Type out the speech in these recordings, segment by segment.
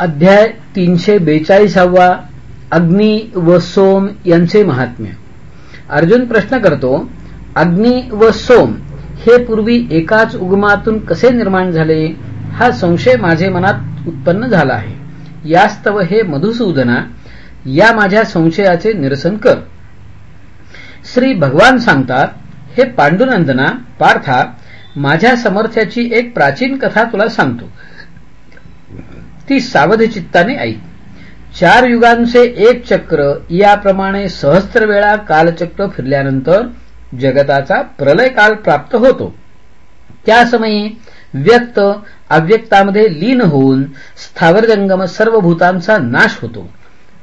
अध्याय तीनशे बेचाळीसावा अग्नी व सोम यांचे महात्म्य. अर्जुन प्रश्न करतो अग्नी व सोम हे पूर्वी एकाच उगमातून कसे निर्माण झाले? हा संशय माझे मनात उत्पन्न झाला आहे. यास्तव हे मधुसूदना या माझ्या संशयाचे निरसन कर. श्री भगवान सांगतात हे पांडुनंदना पार्था माझ्या समर्थ्याची एक प्राचीन कथा तुला सांगतो. ती सावधचित्ताने आई ऐक. चार युगांचे एक चक्र याप्रमाणे सहस्त्र वेळा कालचक्र फिरल्यानंतर जगताचा प्रलय काल प्राप्त होतो. त्या समयी व्यक्त अव्यक्तामध्ये लीन होऊन स्थावरजंगम सर्व भूतांचा नाश होतो.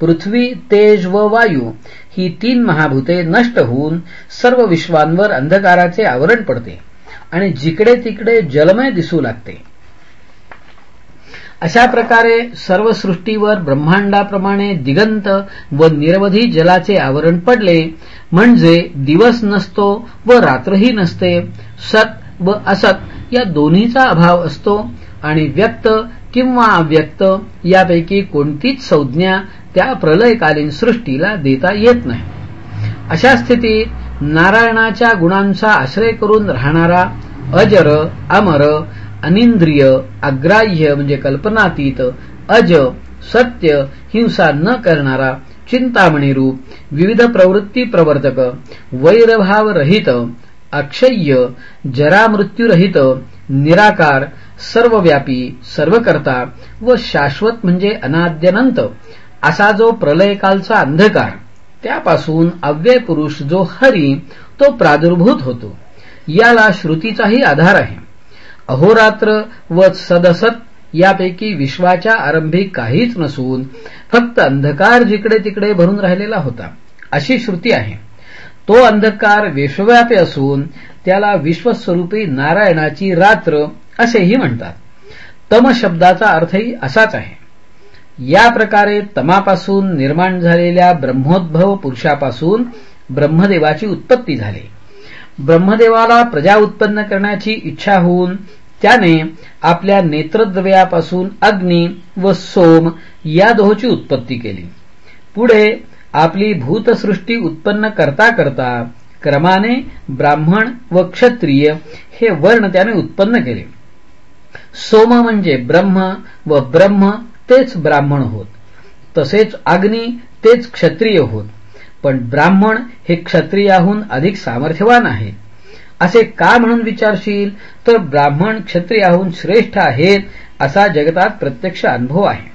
पृथ्वी तेज व वायू ही तीन महाभूते नष्ट होऊन सर्व विश्वांवर अंधकाराचे आवरण पडते आणि जिकडे तिकडे जलमय दिसू लागते. अशा प्रकारे सर्व सृष्टीवर ब्रह्मांडाप्रमाणे दिगंत व निरवधी जलाचे आवरण पडले म्हणजे दिवस नसतो व रात्रही नसते सत व असत या दोन्हीचा अभाव असतो आणि व्यक्त किंवा अव्यक्त यापैकी कोणतीच संज्ञा त्या प्रलयकालीन सृष्टीला देता येत नाही. अशा स्थितीत नारायणाच्या गुणांचा आश्रय करून राहणारा अजर अमर अनिंद्रिय अग्राह्य म्हणजे कल्पनातीत अज सत्य हिंसा न करणारा चिंतामणी रूप विविध प्रवृत्ती प्रवर्तक वैरभाव रहित अक्षय्य जरामृत्यूरहित निराकार सर्वव्यापी सर्वकर्ता व शाश्वत म्हणजे अनाद्यनंत असा जो प्रलयकालचा अंधकार त्यापासून अव्यय पुरुष जो हरी तो प्रादुर्भूत होतो. याला श्रुतीचाही आधार आहे. अहोरात्र व सदसत यापैकी विश्वाच्या आरंभी काहीच नसून फक्त अंधकार जिकडे तिकडे भरून राहिलेला होता. अशी श्रुती आहे. तो अंधकार विश्वव्यापी असून त्याला विश्वस्वरूपी नारायणाची रात्र असेही म्हणतात. तम शब्दाचा अर्थही असाच आहे. या प्रकारे तमापासून निर्माण झालेल्या ब्रह्मोद्भव पुरुषापासून ब्रह्मदेवाची उत्पत्ती झाली. ब्रह्मदेवाला प्रजा उत्पन्न करण्याची इच्छा होऊन त्याने आपल्या नेत्रद्रव्यापासून अग्नी व सोम या दोहोची उत्पत्ती केली. पुढे आपली भूतसृष्टी उत्पन्न करता करता क्रमाने ब्राह्मण व क्षत्रिय हे वर्ण त्याने उत्पन्न केले. सोम म्हणजे ब्रह्म व ब्रह्म तेच ब्राह्मण होत. तसेच अग्नी तेच क्षत्रिय होत. पण ब्राह्मण हे क्षत्रियाहून अधिक सामर्थ्यवान आहे. असे का म्हणून विचारशील? तर ब्राह्मण क्षत्रियाहून श्रेष्ठ आहेत असा जगतात प्रत्यक्ष अनुभव आहे.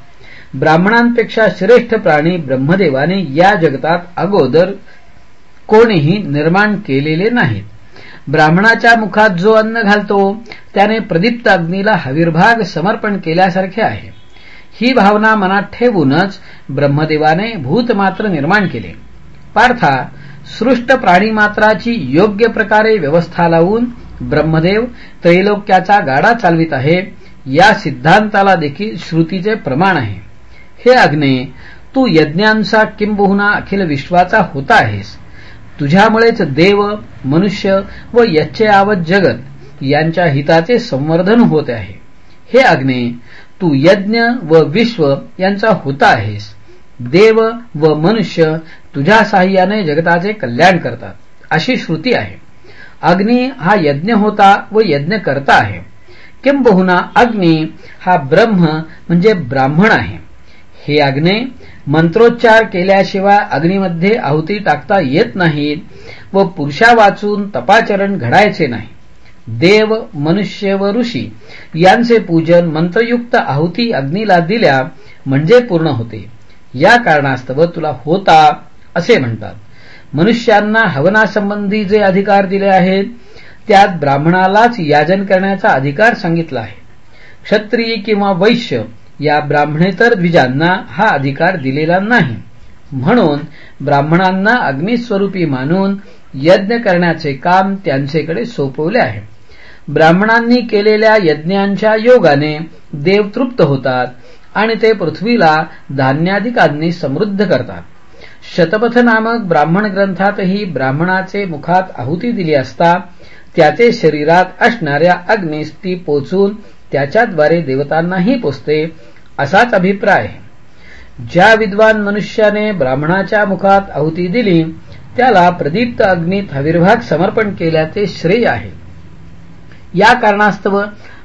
ब्राह्मणांपेक्षा श्रेष्ठ प्राणी ब्रह्मदेवाने या जगतात अगोदर कोणीही निर्माण केलेले नाहीत. ब्राह्मणाच्या मुखात जो अन्न घालतो त्याने प्रदीप्त अग्नीला हविर्भाग समर्पण केल्यासारखे आहे. ही भावना मनात ठेवूनच ब्रह्मदेवाने भूतमात्र निर्माण केले. पार्था सृष्ट प्राणीमात्राची योग्य प्रकारे व्यवस्था लावून ब्रह्मदेव त्रैलोक्याचा गाडा चालवित आहे या सिद्धांताला देखील श्रुतीचे प्रमाण आहे. हे अग्ने तू यज्ञांचा किंबहुना अखिल विश्वाचा होता आहेस. तुझ्यामुळेच देव मनुष्य व यच्चयावत जगत यांच्या हिताचे संवर्धन होते आहे. हे अग्ने तू यज्ञ व विश्व यांचा होता आहेस. देव व मनुष्य तुझ्या साह्याने जगताचे कल्याण करतात. अशी श्रुती आहे. अग्नी हा यज्ञ होता व यज्ञ करता आहे. किंबहुना अग्नी हा ब्रह्म म्हणजे ब्राह्मण आहे. हे अग्ने मंत्रोच्चार केल्याशिवाय अग्नीमध्ये आहुती टाकता येत नाहीत व पुरुषा वाचून तपाचरण घडायचे नाही. देव मनुष्य व ऋषी यांचे पूजन मंत्रयुक्त आहुती अग्नीला दिल्या म्हणजे पूर्ण होते. या कारणास्तव तुला होता असे म्हणतात. मनुष्यांना हवनासंबंधी जे अधिकार दिले आहेत त्यात ब्राह्मणालाच याजन करण्याचा अधिकार सांगितला आहे. क्षत्रिय किंवा वैश्य या ब्राह्मणेतर द्विजांना हा अधिकार दिलेला नाही. म्हणून ब्राह्मणांना अग्निस्वरूपी मानून यज्ञ करण्याचे काम त्यांचेकडे सोपवले आहे. ब्राह्मणांनी केलेल्या यज्ञांच्या योगाने देव तृप्त होतात आणि ते पृथ्वीला धान्याधिकांनी समृद्ध करतात. शतपथ नामक ब्राह्मण ग्रंथातही ब्राह्मणाचे मुखात आहुती दिली असता त्याचे शरीरात असणाऱ्या अग्नीस ती पोचून त्याच्याद्वारे देवतांनाही पोचते असाच अभिप्राय. ज्या विद्वान मनुष्याने ब्राह्मणाच्या मुखात आहुती दिली त्याला प्रदीप्त अग्नीत हविर्भाग समर्पण केल्याचे श्रेय आहे. या कारणास्तव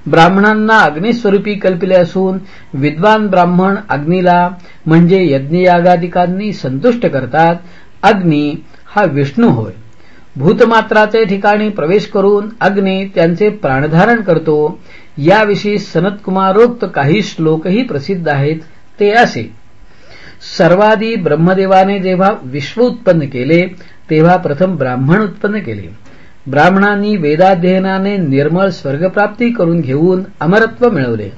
ब्राह्मणांना अग्निस्वरूपी कल्पिले असून विद्वान ब्राह्मण अग्नीला म्हणजे यज्ञयागादिकांनी संतुष्ट करतात. अग्नी हा विष्णू होय. भूतमात्राचे ठिकाणी प्रवेश करून अग्नी त्यांचे प्राणधारण करतो. याविषयी सनतकुमारोक्त काही श्लोकही प्रसिद्ध आहेत ते असे. सर्वादी ब्रह्मदेवाने जेव्हा विश्व उत्पन्न केले तेव्हा प्रथम ब्राह्मण उत्पन्न केले. ब्राह्मणांनी वेदाध्ययनाने निर्मळ स्वर्गप्राप्ती करून घेऊन अमरत्व मिळवले.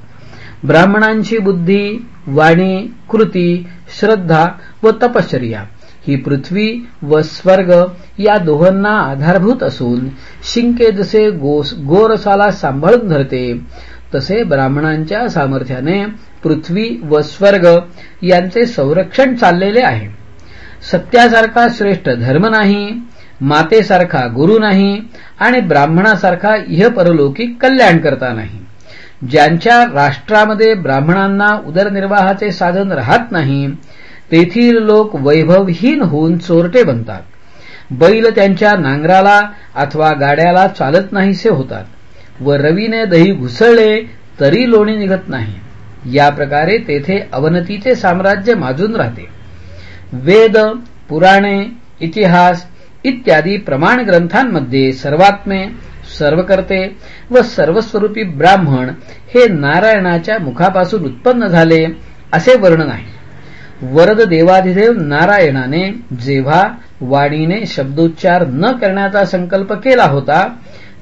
ब्राह्मणांची बुद्धी वाणी कृती श्रद्धा व तपश्चर्या ही पृथ्वी व स्वर्ग या दोहोंना आधारभूत असून शिंके जसे गोरसाला सांभाळून धरते तसे ब्राह्मणांच्या सामर्थ्याने पृथ्वी व स्वर्ग यांचे संरक्षण चाललेले आहे. सत्यासारखा श्रेष्ठ धर्म नाही मातेसारखा गुरु नाही आणि ब्राह्मणासारखा इह कल्याण करता नाही. ज्यांच्या राष्ट्रामध्ये ब्राह्मणांना उदरनिर्वाहाचे साधन राहत नाही तेथील लोक वैभवहीन होऊन चोरटे बनतात. बैल त्यांच्या नांगराला अथवा गाड्याला चालत नाहीसे होतात व रवीने दही घुसळले तरी लोणी निघत नाही. या प्रकारे तेथे अवनतीचे साम्राज्य माजून राहते. वेद पुराणे इतिहास इत्यादी प्रमाण ग्रंथांमध्ये सर्वात्मे सर्वकर्ते व सर्वस्वरूपी ब्राह्मण हे नारायणाच्या मुखापासून उत्पन्न झाले असे वर्णन आहे. वरद देवाधिदेव नारायणाने जेव्हा वाणीने शब्दोच्चार न करण्याचा संकल्प केला होता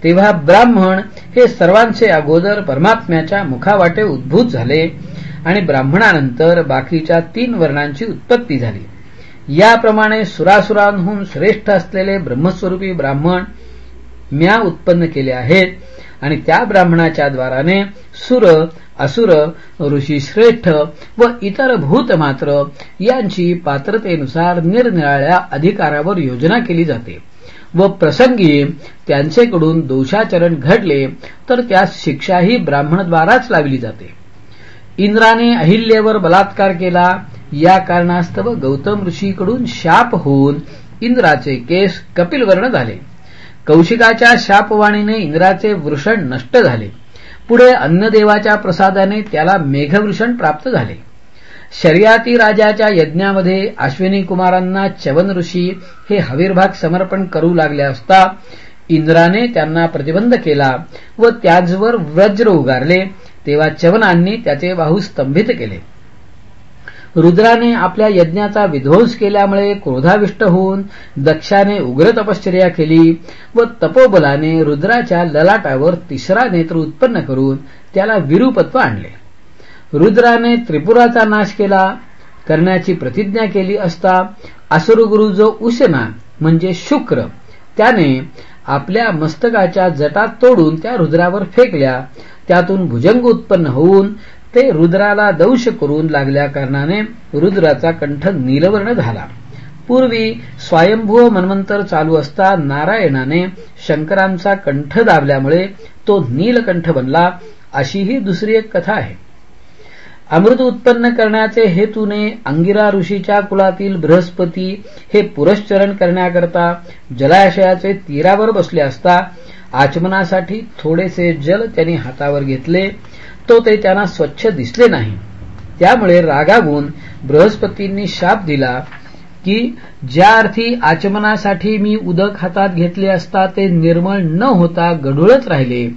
तेव्हा ब्राह्मण हे सर्वांचे अगोदर परमात्म्याच्या मुखावाटे उद्भूत झाले आणि ब्राह्मणानंतर बाकीच्या तीन वर्णांची उत्पत्ती झाली. याप्रमाणे सुरासुरांहून श्रेष्ठ असलेले ब्रह्मस्वरूपी ब्राह्मण म्या उत्पन्न केले आहेत. आणि त्या ब्राह्मणाच्या द्वाराने सुर असुर ऋषी श्रेष्ठ व इतर भूत मात्र यांची पात्रतेनुसार निरनिराळ्या अधिकारावर योजना केली जाते व प्रसंगी त्यांचेकडून दोषाचरण घडले तर त्यास शिक्षाही ब्राह्मणद्वाराच लावली जाते. इंद्राने अहिल्येवर बलात्कार केला या कारणास्तव गौतम ऋषीकडून शाप होऊन इंद्राचे केस कपिलवर्ण झाले. कौशिकाच्या शापवाणीने इंद्राचे वृषण नष्ट झाले. पुढे अन्नदेवाच्या प्रसादाने त्याला मेघवृषण प्राप्त झाले. शर्याती राजाच्या यज्ञामध्ये अश्विनी कुमारांना चवन ऋषी हे हवीरभाग समर्पण करू लागले असता इंद्राने त्यांना प्रतिबंध केला व त्याचवर व्रज्र उगारले तेव्हा चवनांनी त्याचे बाहू स्तंभित केले. रुद्राने आपल्या यज्ञाचा विध्वंस केल्यामुळे क्रोधाविष्ट होऊन दक्षाने उग्र तपश्चर्या केली व तपोबलाने रुद्राच्या ललाटावर तिसरा नेत्र उत्पन्न करून त्याला विरूपत्व आणले. रुद्राने त्रिपुराचा नाश केला. करण्याची प्रतिज्ञा केली असता असुरगुरु जो उशना म्हणजे शुक्र त्याने आपल्या मस्तकाच्या जटा तोडून त्या रुद्रावर फेकल्या. त्यातून भुजंग उत्पन्न होऊन ते रुद्राला दंश करून लागल्या कारणाने रुद्राचा कंठ नीलवर्ण झाला. पूर्वी स्वयंभू मन्वंतर चालू असता नारायणाने शंकरांचा कंठ दाबल्यामुळे तो नीलकंठ बनला अशी ही दुसरी एक कथा आहे. अमृत उत्पन्न करण्याचे हेतूने अंगिरा ऋषीच्या कुलातील बृहस्पती हे पुरश्चरण करण्याकरता जलाशयाचे तीरावर बसले असता आचमनासाठी थोडेसे जल त्यांनी हातावर घेतले तो ते त्यांना स्वच्छ दिसले नाही. त्यामुळे रागावून बृहस्पतींनी शाप दिला की ज्या अर्थी आचमनासाठी मी उदक हातात घेतले असता ते निर्मळ न होता गढूळच राहिले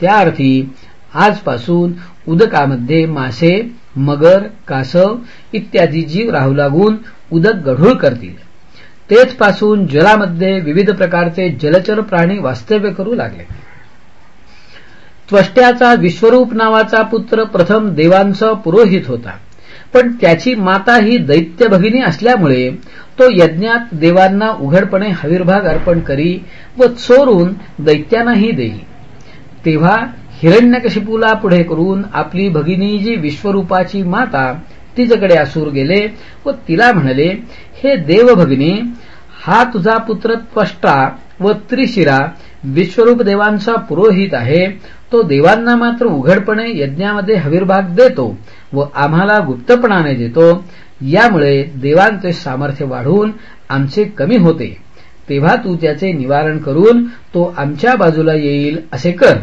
त्या अर्थी आजपासून उदकामध्ये मासे मगर कासव इत्यादी जीव राहू लागून उदक गढूळ करतील. तेच पासून जलामध्ये विविध प्रकारचे जलचर प्राणी वास्तव्य करू लागले. त्वष्ट्याचा विश्वरूप नावाचा पुत्र प्रथम देवांचा पुरोहित होता. पण त्याची माता ही दैत्य भगिनी असल्यामुळे तो यज्ञात देवांना उघडपणे हविर्भाग अर्पण करी व चोरून दैत्यांनाही देई. तेव्हा हिरण्यकशिपूला पुढे करून आपली भगिनी जी विश्वरूपाची माता तिच्याकडे असूर गेले व तिला म्हणाले हे देवभगिनी हा तुझा पुत्र त्वष्टा व त्रिशिरा विश्वरूप देवांचा पुरोहित आहे तो देवांना मात्र उघडपणे यज्ञामध्ये हवीरभाग देतो व आम्हाला गुप्तपणाने देतो. यामुळे देवांचे सामर्थ्य वाढून आमचे कमी होते. तेव्हा तू त्याचे निवारण करून तो आमच्या बाजूला येईल असे कर.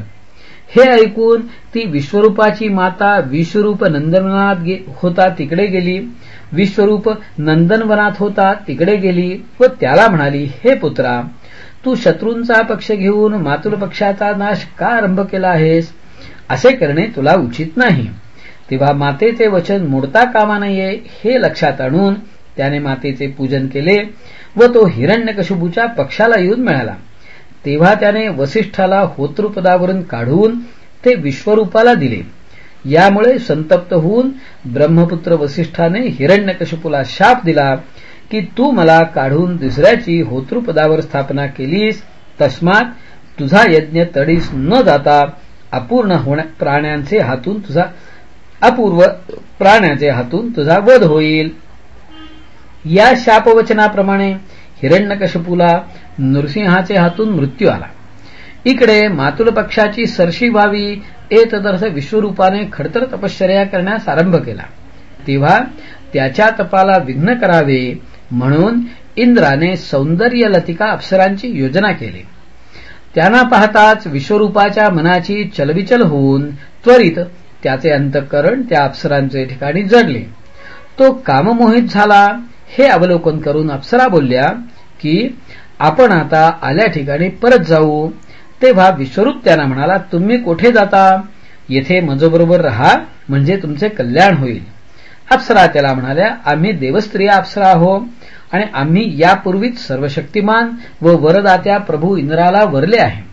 हे ऐकून ती विश्वरूपाची माता विश्वरूप नंदनवनात होता तिकडे गेली. विश्वरूप नंदनवनात होता तिकडे गेली व त्याला म्हणाली हे पुत्रा तू शत्रूंचा पक्ष घेऊन मातुल पक्षाचा नाश का आरंभ केला आहेस? असे करणे तुला उचित नाही. तेव्हा मातेचे वचन मोडता कामा नये हे लक्षात आणून त्याने मातेचे पूजन केले व तो हिरण्यकशुबूच्या पक्षाला येऊन मिळाला. तेव्हा त्याने वसिष्ठाला होतृपदावरून काढून ते विश्वरूपाला दिले. यामुळे संतप्त होऊन ब्रह्मपुत्र वसिष्ठाने हिरण्यकशुपूला शाप दिला की तू मला काढून दुसऱ्याची होतृपदावर स्थापना केलीस तस्मात तुझा यज्ञ तडीस न जाता अपूर्ण होण्या प्राण्यांचे हातून तुझा अपूर्व प्राण्याचे हातून तुझा वध होईल. या शापवचनाप्रमाणे हिरण्यकशपूला नृसिंहाचे हातून मृत्यू आला. इकडे मातुल पक्षाची सरशी व्हावी एतदर्थ विश्वरूपाने खडतर तपश्चर्या करण्यास आरंभ केला. तेव्हा त्याच्या तपाला विघ्न करावे म्हणून इंद्राने सौंदर्य लतिका अप्सरांची योजना केली. त्यांना पाहताच विश्वरूपाच्या मनाची चलबिचल होऊन त्वरित त्याचे अंतःकरण त्या अप्सरांचे ठिकाणी जडले. तो काममोहित झाला. हे अवलोकन करून अप्सरा बोलल्या की आपण आता आल्या ठिकाणी परत जाऊ. तेव्हा विश्वरूप त्यांना म्हणाला तुम्ही कोठे जाता? येथे मजोबरोबर राहा म्हणजे तुमचे कल्याण होईल. अप्सरा त्याला म्हणाल्या आम्ही देवस्त्रिया अप्सरा आहो आणि आम्ही यापूर्वीच सर्वशक्तिमान व वरदात्या प्रभू इंद्राला वरले आहे.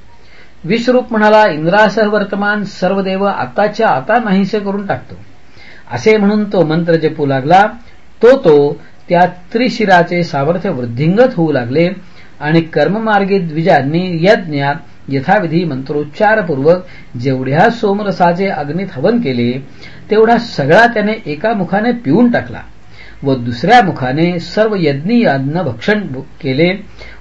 विश्वरूप म्हणाला इंद्रासह वर्तमान सर्व देव आताच्या आता नाहीसे करून टाकतो. असे म्हणून तो मंत्र जपू लागला. तो तो त्या त्रिशिराचे सामर्थ्य वृद्धिंगत होऊ लागले आणि कर्ममार्गी द्विजांनी यज्ञात यथाविधी मंत्रोच्चारपूर्वक जेवढ्या सोमरसाचे अग्नीत हवन केले तेवढा सगळा त्याने एका मुखाने पिऊन टाकला. व दुसऱ्या मुखाने सर्व यज्ञीय भक्षण केले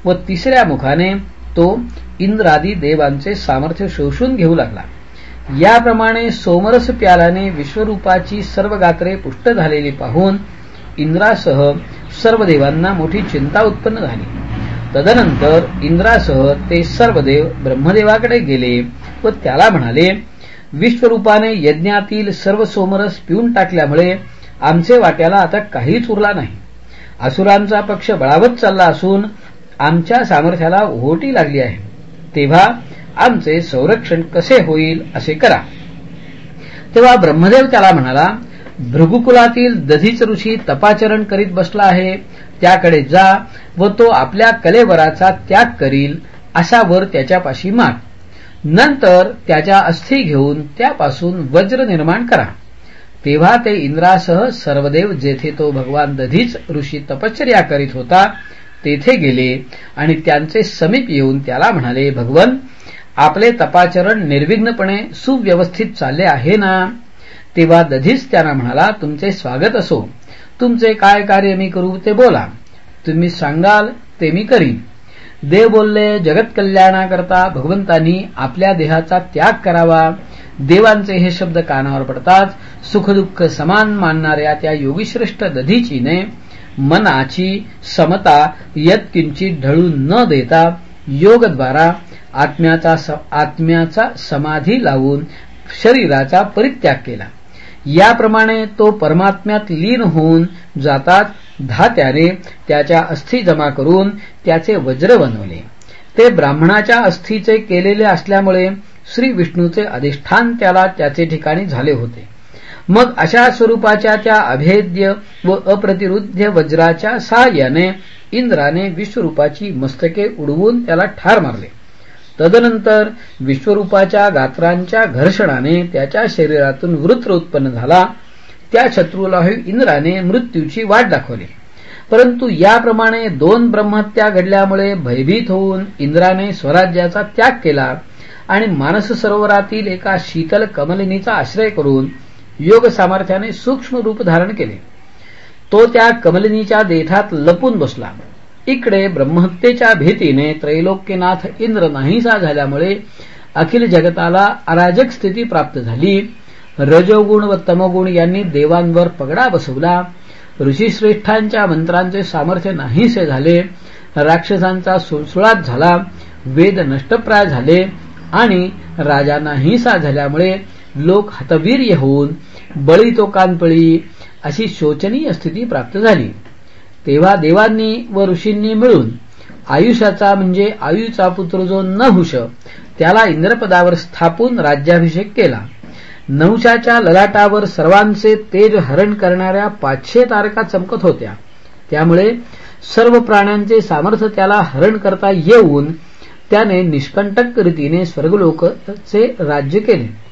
व तिसऱ्या मुखाने तो इंद्रादी देवांचे सामर्थ्य शोषून घेऊ लागला. याप्रमाणे सोमरस प्यालाने विश्वरूपाची सर्व गात्रे पुष्ट झालेली पाहून इंद्रासह सर्व देवांना मोठी चिंता उत्पन्न झाली. तदनंतर इंद्रासह ते सर्व देव ब्रह्मदेवाकडे गेले व त्याला म्हणाले विश्वरूपाने यज्ञातील सर्व सोमरस पिऊन टाकल्यामुळे आमचे वाट्याला आता काहीच उरला नाही. असुरांचा पक्ष बळावत चालला असून आमच्या सामर्थ्याला ओहोटी लागली आहे. तेव्हा आमचे संरक्षण कसे होईल असे करा. तेव्हा ब्रह्मदेव त्याला म्हणाला भृगुकुलातील दधीच ऋषी तपाचरण करीत बसला आहे. त्याकडे जा व तो आपल्या कलेवराचा त्याग करील असा वर त्याच्यापाशी माग. नंतर त्याच्या अस्थी घेऊन त्यापासून वज्र निर्माण करा. तेव्हा ते इंद्रासह सर्वदेव जेथे तो भगवान दधीच ऋषी तपश्चर्या करीत होता तेथे गेले आणि त्यांचे समीप येऊन त्याला म्हणाले भगवन आपले तपाचरण निर्विघ्नपणे सुव्यवस्थित चालले आहे ना? तेव्हा दधीच त्यांना म्हणाला तुमचे स्वागत असो. तुमचे काय कार्य मी करू ते बोला. तुम्ही सांगाल ते मी करीन. देव बोलले जगत कल्याणाकरता भगवंतांनी आपल्या देहाचा त्याग करावा. देवांचे हे शब्द कानावर पडताच सुखदुःख समान मानणाऱ्या त्या योगीश्रेष्ठ दधीचीने मनाची समता यत्किंचित ढळून न देता योगद्वारा आत्म्याचा आत्म्याचा समाधी लावून शरीराचा परित्याग केला. याप्रमाणे तो परमात्म्यात लीन होऊन जातात धात्याने त्याच्या अस्थी जमा करून त्याचे वज्र बनवले. ते ब्राह्मणाच्या अस्थीचे केलेले असल्यामुळे श्री विष्णूचे अधिष्ठान त्याला त्याचे ठिकाणी झाले होते. मग अशा स्वरूपाच्या त्या अभेद्य व अप्रतिरुद्ध वज्राच्या सहाय्याने इंद्राने विश्वरूपाची मस्तके उडवून त्याला ठार मारले. तदनंतर विश्वरूपाच्या गात्रांच्या घर्षणाने त्याच्या शरीरातून वृत्र उत्पन्न झाला. त्या शत्रूला इंद्राने मृत्यूची वाट दाखवली. परंतु याप्रमाणे दोन ब्रह्महत्या घडल्यामुळे भयभीत होऊन इंद्राने स्वराज्याचा त्याग केला आणि मानस सरोवरातील एका शीतल कमलिनीचा आश्रय करून योग सामर्थ्याने सूक्ष्म रूप धारण केले. तो त्या कमलिनीच्या देठात लपून बसला. इकडे ब्रह्महत्येच्या भीतीने त्रैलोक्यनाथ इंद्र नाहीसा झाल्यामुळे अखिल जगताला अराजक स्थिती प्राप्त झाली. रजोगुण व तमगुण यांनी देवांवर पगडा बसवला. ऋषीश्रेष्ठांच्या मंत्रांचे सामर्थ्य नाहीसे झाले. राक्षसांचा सुळसुळात झाला. वेद नष्टप्राय झाले आणि राजांना हिंसा झाल्यामुळे लोक हतवीर्य होऊन बळी तो कानपळी अशी शोचनीय स्थिती प्राप्त झाली. तेव्हा देवांनी व ऋषींनी मिळून आयुष्याचा म्हणजे आयुचा पुत्र जो नहुष त्याला इंद्रपदावर स्थापून राज्याभिषेक केला. नहुषाच्या ललाटावर सर्वांचे तेज हरण करणाऱ्या पाचशे तारका चमकत होत्या. त्यामुळे सर्व प्राण्यांचे सामर्थ्य त्याला हरण करता येऊन त्याने निष्कंटक रीतीने स्वर्गलोकचे राज्य केले.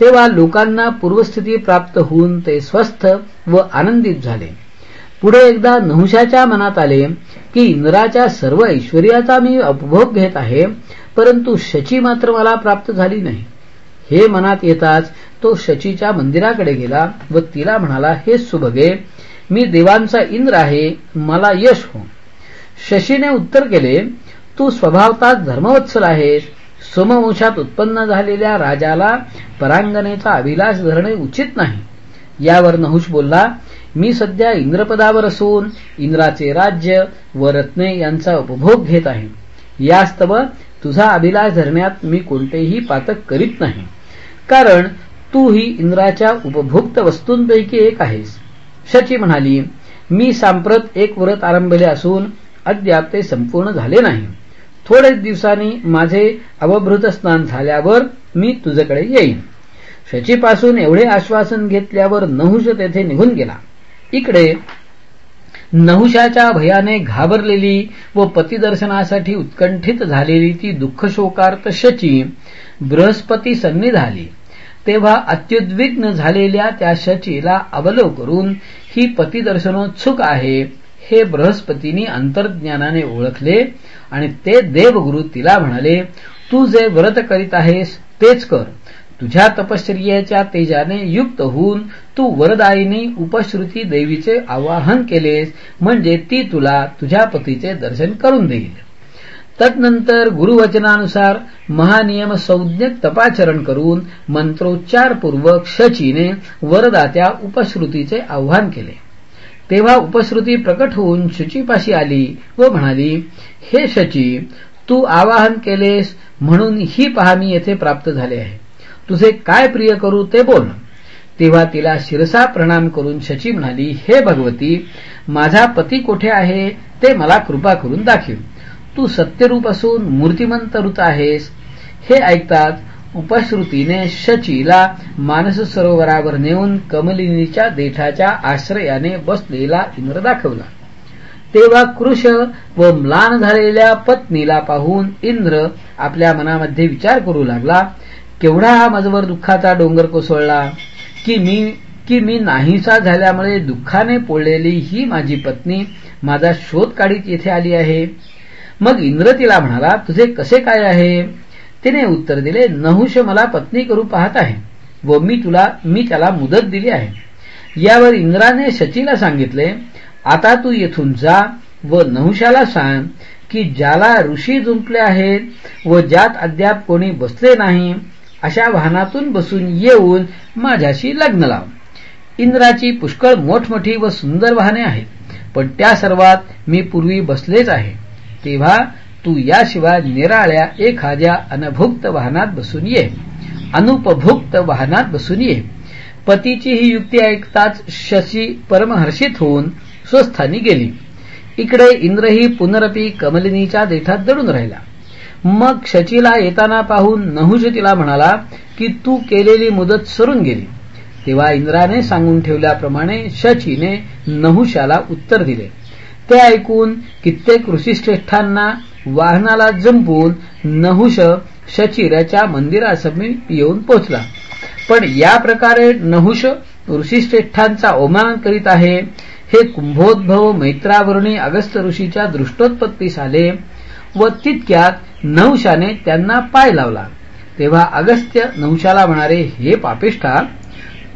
तेव्हा लोकांना पूर्वस्थिती प्राप्त होऊन ते स्वस्थ व आनंदित झाले. पुढे एकदा नहुशाच्या मनात आले की इंद्राच्या सर्व ऐश्वर्याचा मी उपभोग घेत आहे परंतु शची मात्र मला प्राप्त झाली नाही. हे मनात येताच तो शचीच्या मंदिराकडे गेला व तिला म्हणाला हे सुभगे मी देवांचा इंद्र आहे मला यश हो. शशीने उत्तर केले तू स्वभावतात धर्मवत्सल आहेस सोमवंशात उत्पन्न झालेल्या राजाला परांगणेचा अभिलाष धरणे उचित नाही. यावर नहुष बोलला मी सध्या इंद्रपदावर असून इंद्राचे राज्य व रत्ने यांचा उपभोग घेत आहे. यास्तव तुझा अभिलाष धरण्यात मी कोणतेही पातक करीत नाही. कारण तू ही इंद्राच्या उपभोक्त वस्तूंपैकी एक आहेस. शची म्हणाली मी सांप्रत एक व्रत आरंभले असून अद्याप ते संपूर्ण झाले नाही. थोडेच दिवसांनी माझे अवभृत स्नान झाल्यावर मी तुझ्याकडे येईन. शचीपासून एवढे आश्वासन घेतल्यावर नहुष तेथे निघून गेला. इकडे नहुशाच्या भयाने घाबरलेली व पतिदर्शनासाठी उत्कंठित झालेली ती दुःखशोकार्त शची बृहस्पती सन्निधाली तेव्हा अत्युद्विग्न झालेल्या त्या शचीला अवलोक करून ही पतिदर्शनोत्सुक आहे. हे बृहस्पतींनी अंतर्ज्ञानाने ओळखले आणि ते देवगुरु तिला म्हणाले तू जे व्रत करीत आहेस तेच कर. तुझ्या तपश्चर्याच्या तेजाने युक्त होऊन तू वरदायिनी उपश्रुती देवीचे आवाहन केलेस म्हणजे ती तुला तुझ्या पतीचे दर्शन करून देईल. तदनंतर गुरुवचनानुसार महानियम संज्ञक तपाचरण करून मंत्रोच्चारपूर्वक शचीने वरदात्या उपश्रुतीचे आव्हान केले. तेव्हा उपश्रुती प्रकट होऊन शुचीपाशी आली व म्हणाली हे शची तू आवाहन केलेस म्हणून ही पहा मी येथे प्राप्त झाले आहे. तुझे काय प्रिय करू ते बोल. तेव्हा तिला शिरसा प्रणाम करून शची म्हणाली हे भगवती माझा पती कोठे आहे ते मला कृपा करून दाखव. तू सत्यरूप असून मूर्तिमंत ऋत आहेस. हे ऐकतात उपश्रुतीने शचीला मानस सरोवरावर नेऊन कमलिनीच्या देठाच्या आश्रयाने बसलेला इंद्र दाखवला. तेव्हा कृश व म्लान झालेल्या पत्नीला पाहून इंद्र आपल्या मनामध्ये विचार करू लागला केवढा हा माझवर दुःखाचा डोंगर कोसळला? की मी की मी नाहीसा झाल्यामुळे दुःखाने पोळलेली ही माझी पत्नी माझा शोध काढीत येथे आली आहे? मग इंद्र तिला म्हणाला तुझे कसे काय आहे? तिने उत्तर दिले नहुष मला पत्नी करू पाहत आहे. व मी तुला मी त्याला मुदत दिली आहे. यावर इंद्राने शचीला सांगितले आता तू येथून जा व नहुशाला सांग की ज्याला ऋषी जुंपले आहेत व ज्यात अद्याप कोणी बसले नाही अशा वाहनातून बसून येऊन माझ्याशी लग्न लाव. इंद्राची पुष्कळ मोठमोठी व सुंदर वाहने आहेत पण त्या सर्वात मी पूर्वी बसलेच आहे. तेव्हा तू याशिवाय निराळ्या एखाद्या अनभुक्त वाहनात बसून ये. अनुपभुक्त वाहनात बसून ये. पतीची ही युक्ती ऐकताच शशी परमहर्षित होऊन स्वस्थानी गेली. इकडे इंद्रही पुनरपी कमलिनीच्या देठात दडून राहिला. मग शचीला येताना पाहून नहुष तिला म्हणाला की तू केलेली मुदत सरून गेली. तेव्हा इंद्राने सांगून ठेवल्याप्रमाणे शचीने नहुशाला उत्तर दिले. ते ऐकून कित्येक ऋषीश्रेष्ठांना वाहनाला जंपून नहुष शचिराच्या मंदिरासमीप येऊन पोचला पण या प्रकारे नहुष ऋषीश्रेष्ठांचा अवमान करीत आहे. हे कुंभोद्भव मैत्रावरुणी अगस्त ऋषीच्या दृष्टोत्पत्तीस आले व तितक्यात नहुशाने त्यांना पाय लावला. तेव्हा अगस्त्य नहुशाला म्हणारे हे पापिष्ठा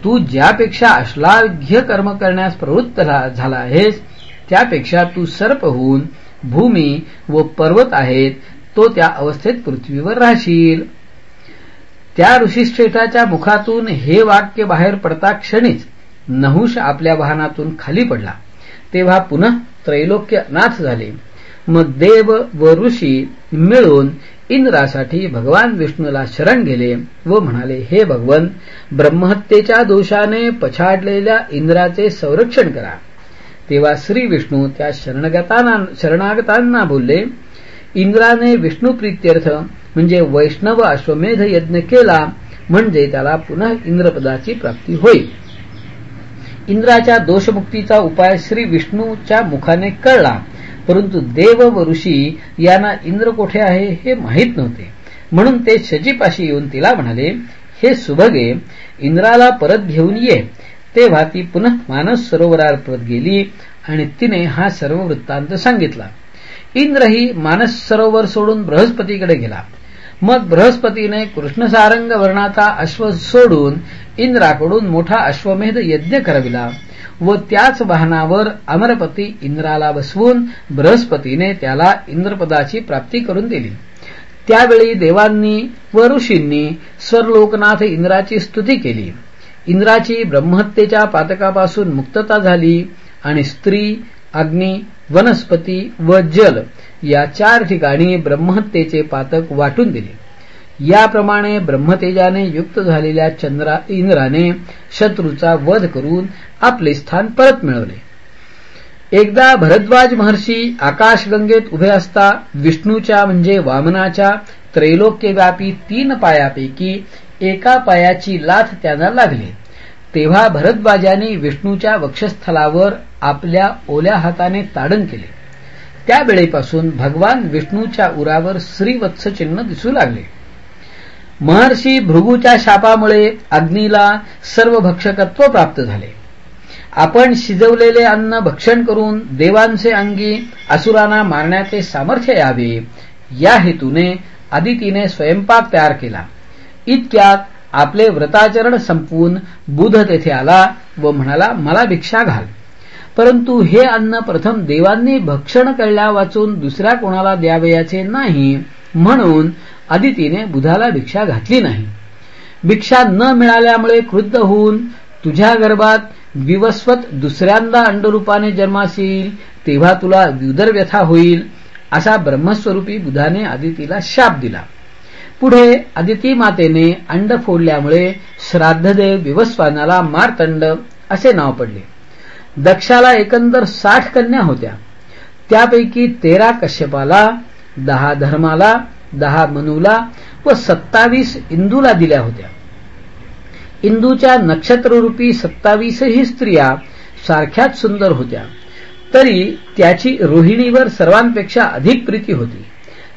तू ज्यापेक्षा अश्लाघ्य कर्म करण्यास प्रवृत्त झाला आहेस त्यापेक्षा तू सर्प होऊन भूमी व पर्वत आहेत तो त्या अवस्थेत पृथ्वीवर राहशील. त्या ऋषीश्रेष्ठाच्या मुखातून हे वाक्य बाहेर पडता क्षणीच नहुष आपल्या वाहनातून खाली पडला. तेव्हा पुन्हा त्रैलोक्य नाथ झाले. मग देव व ऋषी मिळून इंद्रासाठी भगवान विष्णूला शरण गेले व म्हणाले हे भगवन ब्रह्महत्येच्या दोषाने पछाडलेल्या इंद्राचे संरक्षण करा. तेव्हा श्री विष्णू त्या शरणागतांना बोलले इंद्राने विष्णू प्रित्यर्थ म्हणजे वैष्णव अश्वमेध यज्ञ केला म्हणजे त्याला पुन्हा इंद्रपदाची प्राप्ती होईल. इंद्राच्या दोषमुक्तीचा उपाय श्री विष्णूच्या मुखाने कळला परंतु देव व ऋषी यांना इंद्र कोठे आहे हे माहीत नव्हते. म्हणून ते शजीपाशी येऊन तिला म्हणाले हे सुभगे इंद्राला परत घेऊन ये तेव्हा ती पुन्हा मानस सरोवरावर गेली आणि तिने हा सर्व वृत्तांत सांगितला. इंद्रही मानस सरोवर सोडून बृहस्पतीकडे गेला. मग बृहस्पतीने कृष्णसारंग वर्णाचा अश्व सोडून इंद्राकडून मोठा अश्वमेध यज्ञ करविला व त्याच वाहनावर अमरपती इंद्राला बसवून बृहस्पतीने त्याला इंद्रपदाची प्राप्ती करून दिली. त्यावेळी देवांनी व ऋषींनी स्वरलोकनाथ इंद्राची स्तुती केली. इंद्राची ब्रह्महत्येच्या पातकापासून मुक्तता झाली आणि स्त्री अग्नी वनस्पती व जल या चार ठिकाणी ब्रह्महत्येचे पातक वाटून दिले. याप्रमाणे ब्रह्मतेजाने युक्त झालेल्या चंद्रा इंद्राने शत्रूचा वध करून आपले स्थान परत मिळवले. एकदा भरद्वाज महर्षी आकाशगंगेत उभे असता विष्णूच्या म्हणजे वामनाच्या त्रैलोक्यव्यापी तीन पायापैकी एका पायाची लाथ त्यांना लागली. तेव्हा भरद्वाजाने विष्णूच्या वक्षस्थलावर आपल्या ओल्या हाताने ताडण केले. त्यावेळेपासून भगवान विष्णूच्या उरावर श्रीवत्स चिन्ह दिसू लागले. महर्षी भृगूच्या शापामुळे अग्नीला सर्व भक्षकत्व प्राप्त झाले. आपण शिजवलेले अन्न भक्षण करून देवांचे अंगी असुरांना मारण्याचे सामर्थ्य यावे. या हेतूने आदितीने स्वयंपाक तयार केला. इतक्यात आपले व्रताचरण संपवून बुध तेथे आला व म्हणाला मला भिक्षा घाल. परंतु हे अन्न प्रथम देवांनी भक्षण कळल्या वाचून दुसऱ्या कोणाला द्यावयाचे नाही म्हणून आदितीने बुधाला भिक्षा घातली नाही. भिक्षा न मिळाल्यामुळे क्रुद्ध होऊन तुझ्या गर्भात विवस्वत दुसऱ्यांदा अंडरूपाने जन्मास येईल तेव्हा तुला व्यथा होईल असा ब्रह्मस्वरूपी बुधाने आदितीला शाप दिला. पुढे अदिती मातेने अंड फोडल्यामुळे श्राद्धदेव विवस्वानाला मारतंड असे नाव पडले. दक्षाला एकंदर साठ कन्या होत्या. त्यापैकी तेरा कश्यपाला दहा धर्माला दहा मनुला व सत्तावीस इंदूला दिल्या होत्या. इंदूच्या नक्षत्ररूपी सत्तावीसही स्त्रिया सारख्याच सुंदर होत्या. तरी त्याची रोहिणीवर सर्वांपेक्षा अधिक प्रीती होती.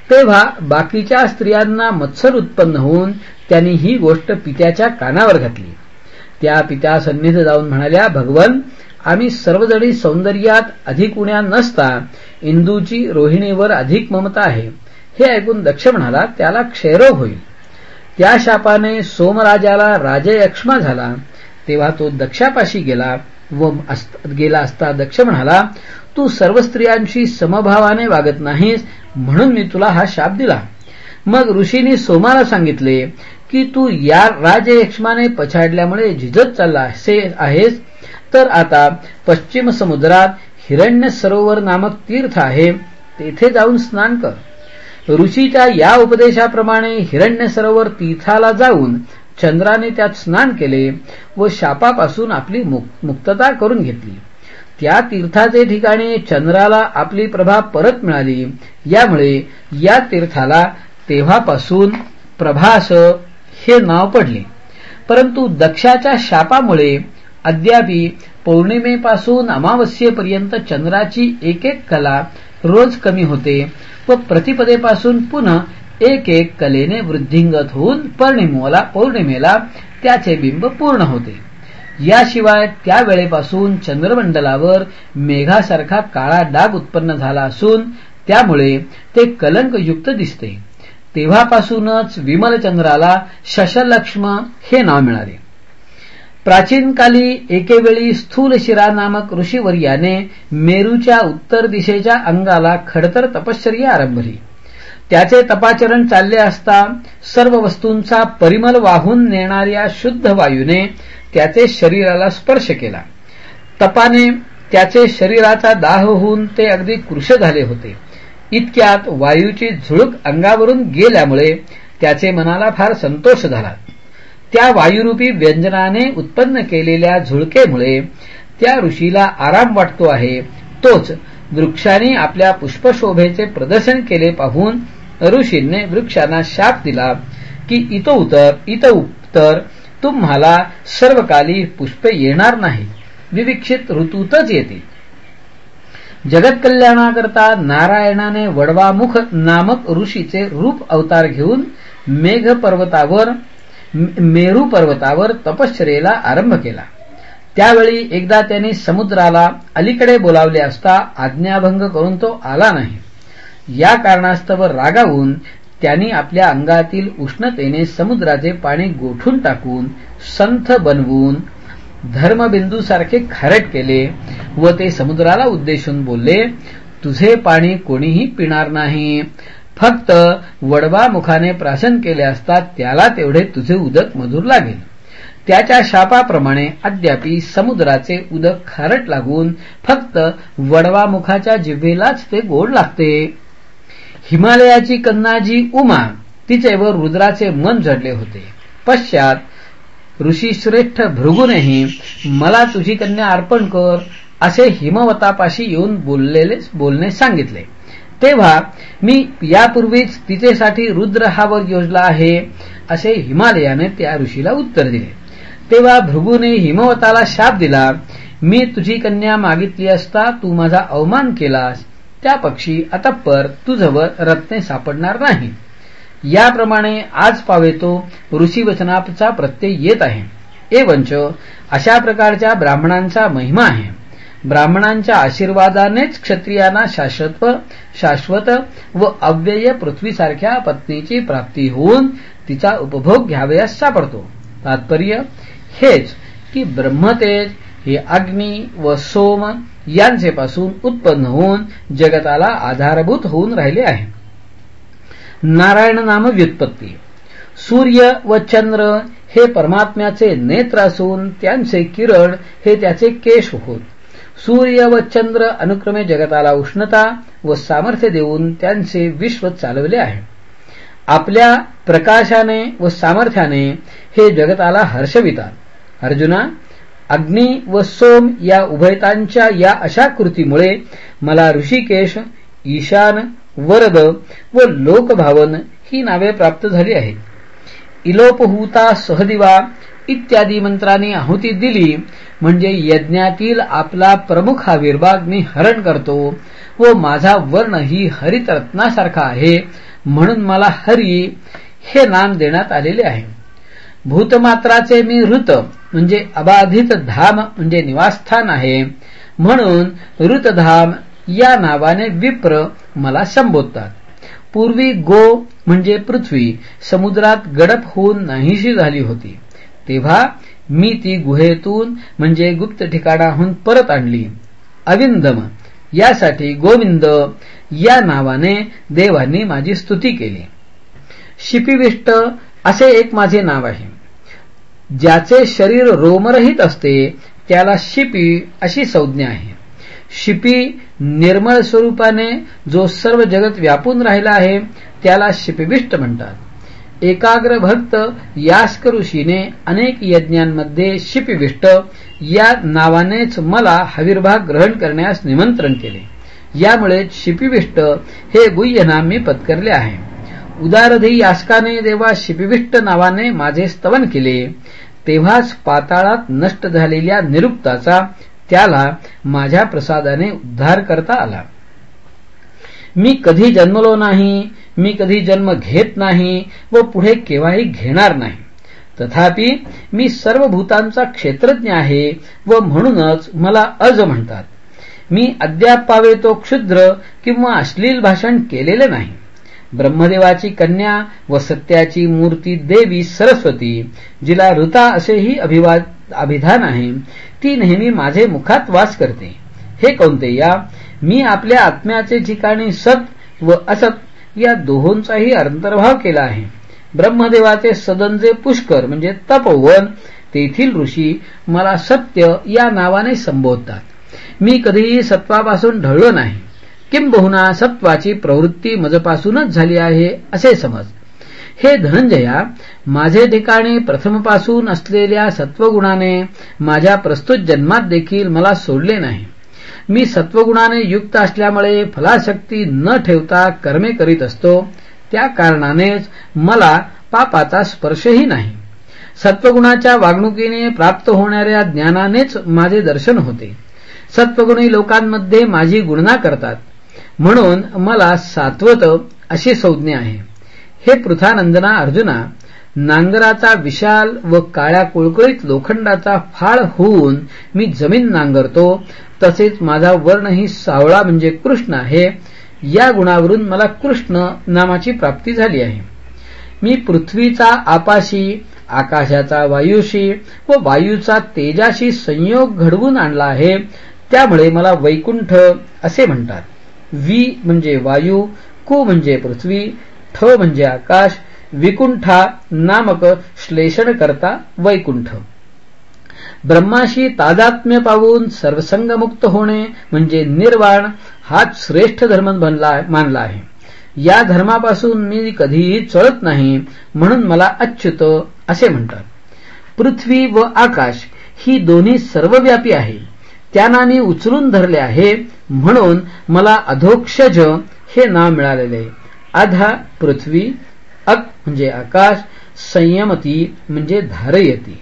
तेव्हा बाकीच्या स्त्रियांना मत्सर उत्पन्न होऊन त्यांनी ही गोष्ट पित्याच्या कानावर घातली. त्या पित्या सन्निध जाऊन म्हणाल्या भगवन आम्ही सर्वजणी सौंदर्यात अधिक उण्या नसता इंदूची रोहिणीवर अधिक ममता आहे. हे ऐकून दक्ष म्हणाला त्याला क्षयरोग होईल. त्या शापाने सोमराजाला राजयक्ष्मा झाला. तेव्हा तो दक्षापाशी गेला व गेला असता दक्ष म्हणाला तू सर्व स्त्रियांशी समभावाने वागत नाहीस म्हणून मी तुला हा शाप दिला. मग ऋषींनी सोमाला सांगितले की तू या राजयक्ष्माने पछाडल्यामुळे झिजत चालला आहेस तर आता पश्चिम समुद्रात हिरण्य सरोवर नामक तीर्थ आहे तेथे जाऊन स्नान कर. ऋषीच्या या उपदेशाप्रमाणे हिरण्य सरोवर तीर्थाला जाऊन चंद्राने त्यात स्नान केले व शापापासून आपली मुक्तता करून घेतली. त्या तीर्थाचे ठिकाणी चंद्राला आपली प्रभा परत मिळाली. यामुळे या तीर्थाला तेव्हापासून प्रभास हे नाव पडले. परंतु दक्षाच्या शापामुळे अद्यापी पौर्णिमेपासून अमावस्येपर्यंत चंद्राची एक एक कला रोज कमी होते व प्रतिपदेपासून पुन्हा एक एक कलेने वृद्धिंगत होऊन पौर्णिमेला पौर्णिमेला त्याचे बिंब पूर्ण होते. याशिवाय त्यावेळेपासून चंद्रमंडलावर मेघासारखा काळा डाग उत्पन्न झाला असून त्यामुळे ते कलंकयुक्त दिसते. तेव्हापासूनच विमलचंद्राला शशलक्ष्म हे नाव मिळाले. प्राचीन काली एकेवेळी स्थूलशिरा नामक ऋषीवर्याने मेरूच्या उत्तर दिशेच्या अंगाला खडतर तपश्चर्या आरंभली. त्याचे तपाचरण चालले असता सर्व वस्तूंचा परिमल वाहून नेणाऱ्या शुद्ध वायूने त्याचे शरीराला स्पर्श केला. तपाने त्याचे शरीराचा दाह होऊन ते अगदी कृश झाले होते. इतक्यात वायूची झुळूक अंगावरून गेल्यामुळे त्याचे मनाला फार संतोष झाला. त्या वायुरूपी व्यंजनाने उत्पन्न केलेल्या झुळकेमुळे त्या ऋषीला आराम वाटतो आहे. तोच वृक्षाने आपल्या पुष्पशोभेचे प्रदर्शन केले पाहून ऋषींनी वृक्षांना शाप दिला की इत उतर इत उत्तर तुम्हाला सर्वकाली पुष्पे येणार नाही. विविक्षित ऋतूतच येतील. जगतकल्याणाकरता नारायणाने वडवामुख नामक ऋषीचे रूप अवतार घेऊन मेघ पर्वतावर मेरू पर्वतावर तपश्चर्येला आरंभ केला. त्यावेळी एकदा त्यांनी समुद्राला अलीकडे बोलावले असता आज्ञाभंग करून तो आला नाही. या कारणास्तव रागावून त्यांनी आपल्या अंगातील उष्णतेने समुद्राचे पाणी गोठून टाकून संथ बनवून धर्मबिंदूसारखे खारट केले व ते समुद्राला उद्देशून बोलले तुझे पाणी कोणीही पिणार नाही. फक्त वडवा मुखाने प्राशन केले असता त्याला तेवढे तुझे उदक मधुर लागेल. त्याच्या शापाप्रमाणे अद्यापी समुद्राचे उदक खारट लागून फक्त वडवा मुखाच्या जिभेलाच ते गोड लागते. हिमालयाची कन्नाजी उमा तिचे व रुद्राचे मन जडले होते. पश्चात ऋषीश्रेष्ठ भृगूनेही मला तुझी कन्या अर्पण कर असे हिमवतापाशी येऊन बोललेले बोलणे सांगितले. तेव्हा मी यापूर्वीच तिचेसाठी रुद्र हावर योजला आहे असे हिमालयाने त्या ऋषीला उत्तर दिले. तेव्हा भृगूने हिमवताला शाप दिला मी तुझी कन्या मागितली असता तू माझा अवमान केलास त्या पक्षी आता पर तुझवर रत्ने सापडणार नाही. याप्रमाणे आज पावेतो ऋषीवचनाचा प्रत्यय येत आहे. एवंच अशा प्रकारच्या ब्राह्मणांचा महिमा आहे. ब्राह्मणांच्या आशीर्वादानेच क्षत्रियांना शाश्वत शाश्वत व अव्यय पृथ्वीसारख्या पत्नीची प्राप्ती होऊन तिचा उपभोग घ्यावयास सापडतो. तात्पर्य हेच की ब्रह्मतेज हे अग्नी व सोम यांचे पासून उत्पन्न होऊन जगताला आधारभूत होऊन राहिले आहे. नारायण नाम व्युत्पत्ती. सूर्य व चंद्र हे परमात्म्याचे नेत्र असून त्यांचे किरण हे त्याचे केश होत. सूर्य व चंद्र अनुक्रमे जगताला उष्णता व सामर्थ्य देऊन त्यांचे विश्व चालवले आहे. आपल्या प्रकाशाने व सामर्थ्याने हे जगताला हर्षवितात. अर्जुना अग्नी व सोम या उभयतांच्या या अशा कृतीमुळे मला ऋषिकेश ईशान वरद व लोकभावन ही नावे प्राप्त झाली आहेत. इलोपहूता सहदिवा इत्यादी मंत्रांनी आहुती दिली म्हणजे यज्ञातील आपला प्रमुख हा विर्भाग मी हरण करतो व माझा वर्ण ही हरितरत्नासारखा आहे म्हणून मला हरी हे नाम देण्यात आलेले आहे. भूतमात्राचे मी ऋत म्हणजे अबाधित धाम म्हणजे निवासस्थान आहे. म्हणून ऋतधाम या नावाने विप्र मला संबोधतात. पूर्वी गो म्हणजे पृथ्वी समुद्रात गडप होऊन नाहीशी झाली होती. तेव्हा मी ती गुहेतून म्हणजे गुप्त ठिकाणाहून परत आणली. अविंदम यासाठी गोविंद या नावाने देवांनी माझी स्तुती केली. शिपिविष्ट असे एक माझे नाव आहे. ज्याचे शरीर रोमरहित असते त्याला शिपी अशी संज्ञा आहे. शिपी निर्मळ स्वरूपाने जो सर्व जगत व्यापून राहिला आहे त्याला शिपिविष्ट म्हणतात. एकाग्र भक्त यास्क ऋषीने अनेक यज्ञांमध्ये शिपिविष्ट या नावानेच मला हविर्भाग ग्रहण करण्यास निमंत्रण केले. यामुळे शिपिविष्ट हे गुह्य नाम मी पत्करले आहे. उदारधी यास्काने देवा शिपिविष्ट नावाने माझे स्तवन केले. तेव्हाच पाताळात नष्ट झालेल्या निरुक्ताचा त्याला माझ्या प्रसादाने उद्धार करता आला. मी कधी जन्मलो नाही मी कधी जन्म घेत नाही व पुढे केव्हाही घेणार नाही. तथापि मी सर्व भूतांचा क्षेत्रज्ञ आहे व म्हणूनच मला अज म्हणतात. मी अद्याप पावे तो क्षुद्र किंवा अश्लील भाषण केलेले नाही. ब्रह्मदेवाची कन्या व सत्याची मूर्ती देवी सरस्वती जिला ऋता असेही अभिधान आहे ती नेहमी माझे मुखात वास करते. हे कोणते या मी आपल्या आत्म्याचे ठिकाणी सत व असत या दोहोंचाही अंतर्भाव केला आहे. ब्रह्मदेवाचे सदन पुष्कर म्हणजे तपोवन तेथील ऋषी मला सत्य या नावाने संबोधतात. मी कधीही सत्वापासून ढळलो नाही. किंबहुना सत्वाची प्रवृत्ती मजपासूनच झाली आहे असे समज. हे धनंजया माझे ठिकाणी प्रथमपासून असलेल्या सत्वगुणाने माझ्या प्रस्तुत जन्मात देखील मला सोडले नाही. मी सत्वगुणाने युक्त असल्यामुळे फलाशक्ती न ठेवता कर्मे करीत असतो त्या कारणानेच मला पापाचा स्पर्शही नाही. सत्वगुणाच्या वागणुकीने प्राप्त होणाऱ्या ज्ञानानेच माझे दर्शन होते. सत्वगुणी लोकांमध्ये माझी गुणना करतात. म्हणून मला सात्वत अशी संज्ञा आहे. हे पृथानंदना अर्जुना नांगराचा विशाल व काळ्या कुळकुळीत लोखंडाचा फाळ होऊन मी जमीन नांगरतो तसेच माझा वर्णही सावळा म्हणजे कृष्ण आहे या गुणावरून मला कृष्ण नामाची प्राप्ती झाली आहे. मी पृथ्वीचा आपाशी आकाशाचा वायूशी व वायूचा तेजाशी संयोग घडवून आणला आहे त्यामुळे मला वैकुंठ असे म्हणतात. वी म्हणजे वायू कु म्हणजे पृथ्वी ठ म्हणजे आकाश विकुंठा नामक श्लेषण करता वैकुंठ. ब्रह्माशी तादात्म्य पावून सर्वसंगमुक्त होणे म्हणजे निर्वाण हाच श्रेष्ठ धर्म मानला आहे. या धर्मापासून मी कधीही चळत नाही म्हणून मला अच्युत असे म्हणतात. पृथ्वी व आकाश ही दोन्ही सर्वव्यापी आहे. त्यांना मी उचलून धरले आहे म्हणून मला अधोक्षज हे नाव मिळालेले. अधा पृथ्वी अक म्हणजे आकाश संयमती म्हणजे धारयती.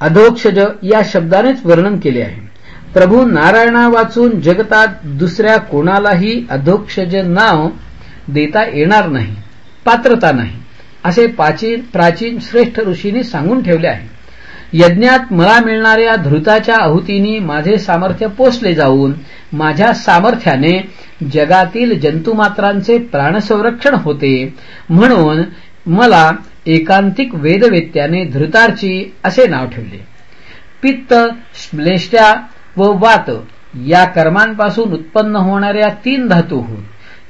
अधोक्षज या शब्दानेच वर्णन केले आहे. प्रभू नारायणा वाचून जगतात दुसऱ्या कोणालाही अधोक्षज नाव देता येणार नाही पात्रता नाही असे प्राचीन श्रेष्ठ ऋषींनी सांगून ठेवले आहे. यज्ञात मला मिळणाऱ्या धृताच्या आहुतीने माझे सामर्थ्य पोचले जाऊन माझ्या सामर्थ्याने जगातील जंतुमात्रांचे प्राणसंरक्षण होते. म्हणून मला एकांतिक वेदवेत्याने धृतार्ची असे नाव ठेवले. पित्त श्लेष्टा व वात या कर्मांपासून उत्पन्न होणाऱ्या तीन धातू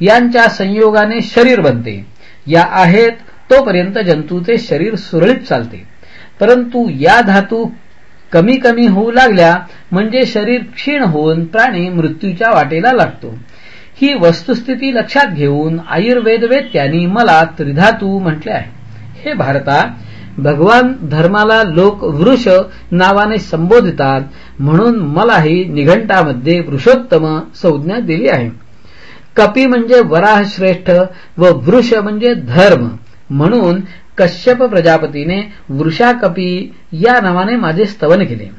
यांच्या संयोगाने शरीर बनते. या आहेत तोपर्यंत जंतूचे शरीर सुरळीत चालते. परंतु या धातू कमी कमी होऊ लागल्या म्हणजे शरीर क्षीण होऊन प्राणी मृत्यूच्या वाटेला लागतो. ही वस्तुस्थिती लक्षात घेऊन आयुर्वेदवेत्यांनी मला त्रिधातू म्हटले आहे. हे भारता भगवान धर्माला लोक वृष नावाने संबोधितात म्हणून मलाही निघंटामध्ये वृषोत्तम संज्ञा दिली आहे. कपी म्हणजे वराह श्रेष्ठ व वृष म्हणजे धर्म म्हणून कश्यप प्रजापतीने वृषाकपी या नावाने माझे स्तवन केले.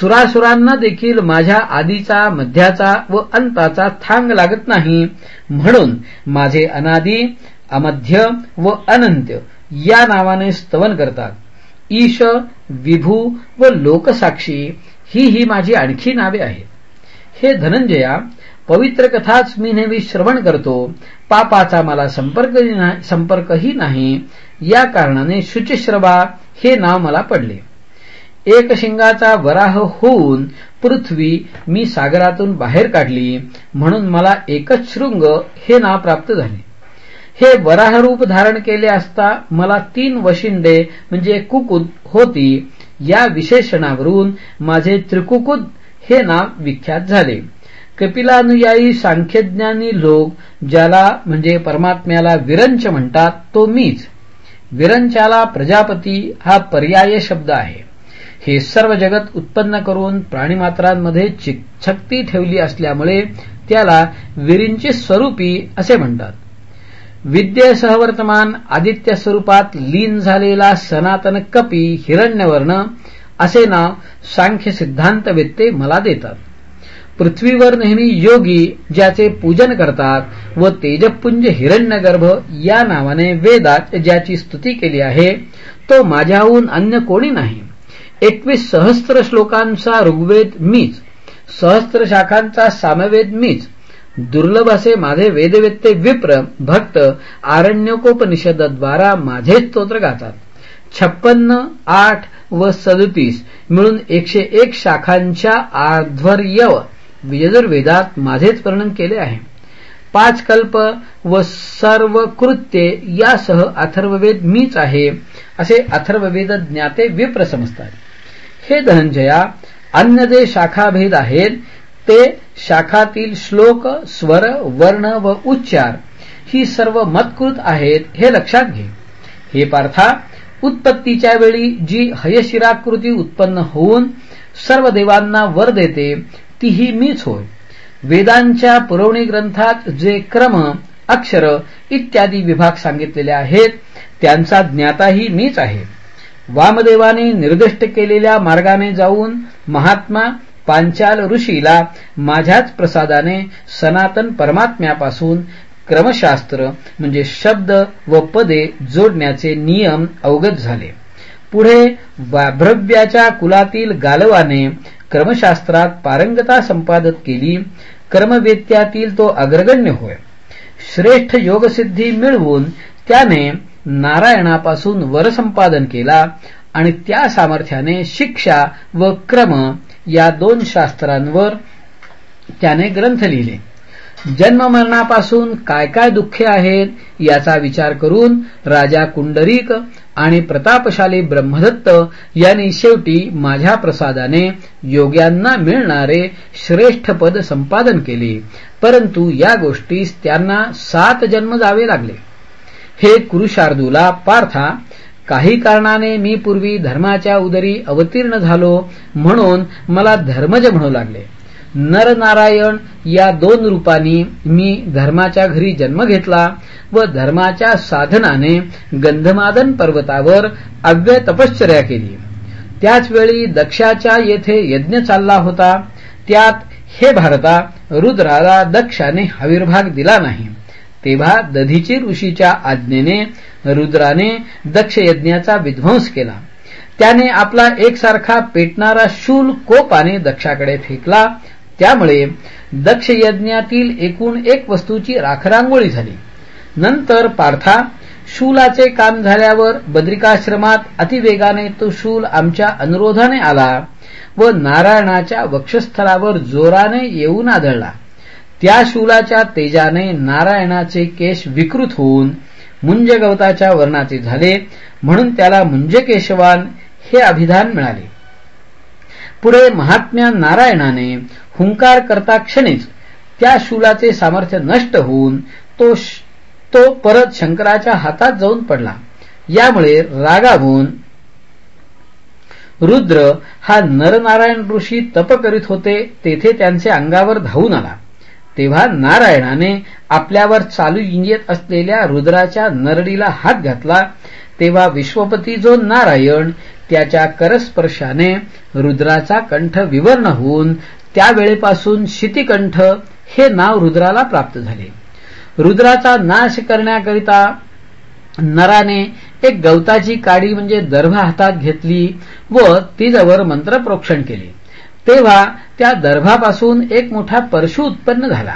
सुरासुरांना देखील माझ्या आधीचा मध्याचा व अंताचा थांग लागत नाही. म्हणून माझे अनादी अमध्य व अनंत्य या नावाने स्तवन करतात. ईश विभू व लोकसाक्षी ही ही माझी आणखी नावे आहेत. हे धनंजया पवित्र कथाच मी नेहमी श्रवण करतो. पापाचा मला संपर्क संपर्कही नाही. या कारणाने शुचिश्रवा हे नाव मला पडले. एक शिंगाचा वराह होऊन पृथ्वी मी सागरातून बाहेर काढली. म्हणून मला एकच शृंग हे नाव प्राप्त झाले. हे वराह रूप धारण केले असता मला तीन वशिंडे म्हणजे कुकुद होती. या विशेषणावरून माझे त्रिकुकुद हे नाव विख्यात झाले. कपिलानुयायी सांख्यज्ञानी लोक ज्याला म्हणजे परमात्म्याला विरंच म्हणतात तो मीच. विरंचाला प्रजापती हा पर्याय शब्द आहे. हे सर्व जगत उत्पन्न करून प्राणीमात्रांमध्ये शक्ती ठेवली असल्यामुळे त्याला विरिंची स्वरूपी असे म्हणतात. विद्येसहवर्तमान आदित्य स्वरूपात लीन झालेला सनातन कपी हिरण्यवर्ण असे नाव सांख्य सिद्धांतवेत्ते मला देतात. पृथ्वीवर नेहमी योगी ज्याचे पूजन करतात व तेजपुंज हिरण्यगर्भ या नावाने वेदात ज्याची स्तुती केली आहे तो माझ्याहून अन्य कोणी नाही. एकवीस सहस्त्र श्लोकांचा ऋग्वेद मीच सहस्त्र शाखांचा सामवेद मीच दुर्लभ असे माझे वेदवेत्ते विप्र भक्त आरण्यकोपनिषदद्वारा माझे स्तोत्र गातात. छप्पन्न आठ व सदतीस मिळून एकशे एक शाखांच्या आध्वर्य वेदात माझेच वर्णन केले आहे. पाच कल्प व सर्व कृत्ये यासह अथर्ववेद मीच आहे असे अथर्ववेद ज्ञाते विप्र समजतात. हे धनंजया अन्य जे शाखाभेद आहेत ते शाखातील श्लोक स्वर वर्ण व उच्चार ही सर्व मतकृत आहेत हे लक्षात घे. हे पार्था उत्पत्तीच्या वेळी जी हयशिराकृती उत्पन्न होऊन सर्व देवांना वर देते तीही मीच होय. वेदांच्या पुरवणी ग्रंथात जे क्रम अक्षर इत्यादी विभाग सांगितलेले आहेत त्यांचा ज्ञाताही मीच आहे. वामदेवाने निर्दिष्ट केलेल्या मार्गाने जाऊन महात्मा पांचाल ऋषीला माझ्याच प्रसादाने सनातन परमात्म्यापासून क्रमशास्त्र म्हणजे शब्द व पदे जोडण्याचे नियम अवगत झाले. पुढे वाभ्रव्याच्या कुलातील गालवाने क्रमशास्त्रात पारंगता संपादत केली कर्मवेत्यातील तो अग्रगण्य होय. श्रेष्ठ योगसिद्धी मिळवून त्याने नारायणापासून वरसंपादन केला आणि त्या सामर्थ्याने शिक्षा व क्रम या दोन शास्त्रांवर त्याने ग्रंथ लिहिले. जन्ममरणापासून काय काय दुःखे आहेत याचा विचार करून राजा कुंडरीक आणि प्रतापशाली ब्रह्मदत्त यांनी शेवटी माझ्या प्रसादाने योग्यांना मिळणारे श्रेष्ठ पद संपादन केले. परंतु या गोष्टीस त्यांना सात जन्म जावे लागले. हे कुरुशार्दूला पार्था काही कारणाने मी पूर्वी धर्माच्या उदरी अवतीर्ण झालो म्हणून मला धर्मज म्हणू लागले. नरनारायण या दोन रूपांनी मी धर्माच्या घरी जन्म घेतला व धर्माच्या साधनाने गंधमादन पर्वतावर अव्यय तपश्चर्या केली. त्याचवेळी दक्षाच्या येथे यज्ञ चालला होता. त्यात हे भारता रुद्राला दक्षाने आविर्भाग दिला नाही. तेव्हा दधीची ऋषीच्या आज्ञेने रुद्राने दक्ष यज्ञाचा विध्वंस केला. त्याने आपला एकसारखा पेटणारा शूल कोपाने दक्षाकडे फेकला त्यामुळे दक्ष यज्ञातील एकूण एक वस्तूची राखरांगोळी झाली. नंतर पार्था शूलाचे काम झाल्यावर बद्रिकाश्रमात अतिवेगाने तो शूल आमच्या अनुरोधाने आला व नारायणाच्या वक्षस्थळावर जोराने येऊन आदळला. त्या शूलाच्या तेजाने नारायणाचे केश विकृत होऊन मुंजगवताच्या वर्णाचे झाले म्हणून त्याला मुंजकेशवान हे अभिधान मिळाले. पुढे महात्म्या नारायणाने हुंकार करता क्षणीच त्या शूलाचे सामर्थ्य नष्ट होऊन तो तो परत शंकराच्या हातात जाऊन पडला. यामुळे रागावून रुद्र हा नरनारायण ऋषी तप करीत होते तेथे त्यांचे अंगावर धावून आला. तेव्हा नारायणाने आपल्यावर चालू येत असलेल्या रुद्राच्या नरडीला हात घातला. तेव्हा विश्वपती जो नारायण त्याच्या करस्पर्शाने रुद्राचा कंठ विवर्ण होऊन त्यावेळेपासून शितिकंठ हे नाव रुद्राला प्राप्त झाले. रुद्राचा नाश करण्याकरिता नराने एक गवताची काडी म्हणजे दर्भ हातात घेतली व तिजवर मंत्रप्रोक्षण केले. तेव्हा त्या दर्भापासून एक मोठा परशु उत्पन्न झाला.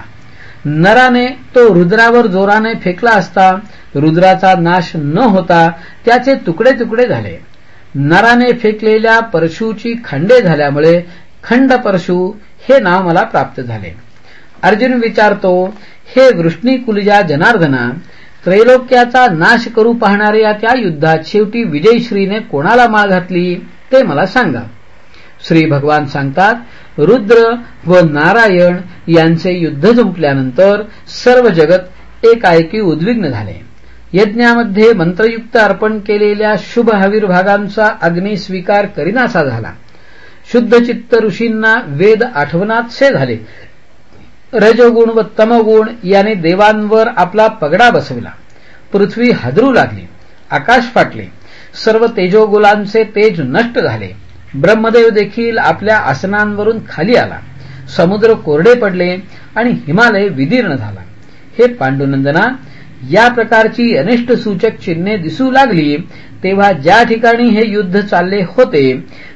नराने तो रुद्रावर जोराने फेकला असता रुद्राचा नाश न होता त्याचे तुकडे तुकडे झाले. नराने फेकलेल्या परशूची खंडे झाल्यामुळे खंड परशु हे नाव मला प्राप्त झाले. अर्जुन विचारतो हे वृष्णिकुलजा जनार्दना त्रैलोक्याचा नाश करू पाहणाऱ्या त्या युद्धात शेवटी विजयश्रीने कोणाला माळ घातली ते मला सांगा. श्री भगवान सांगतात रुद्र व नारायण यांचे युद्ध जुंपल्यानंतर सर्व जगत एकाएकी उद्विग्न झाले. यज्ञामध्ये मंत्रयुक्त अर्पण केलेल्या शुभ हवीरभागांचा अग्नी स्वीकार करीनासा झाला. शुद्धचित्त ऋषींना वेद आठवनातसे झाले. रजगुण व तमगुण याने देवांवर आपला पगडा बसविला. पृथ्वी हादरू लागली. आकाश फाटले. सर्व तेजोगुलांचे तेज नष्ट झाले. ब्रह्मदेव देखील आपल्या आसनांवरून खाली आला. समुद्र कोरडे पडले आणि हिमालय विदीर्ण झाला. हे पांडुनंदना या प्रकारची अनिष्ट सूचक चिन्हे दिसू लागली तेव्हा ज्या ठिकाणी हे युद्ध चालले होते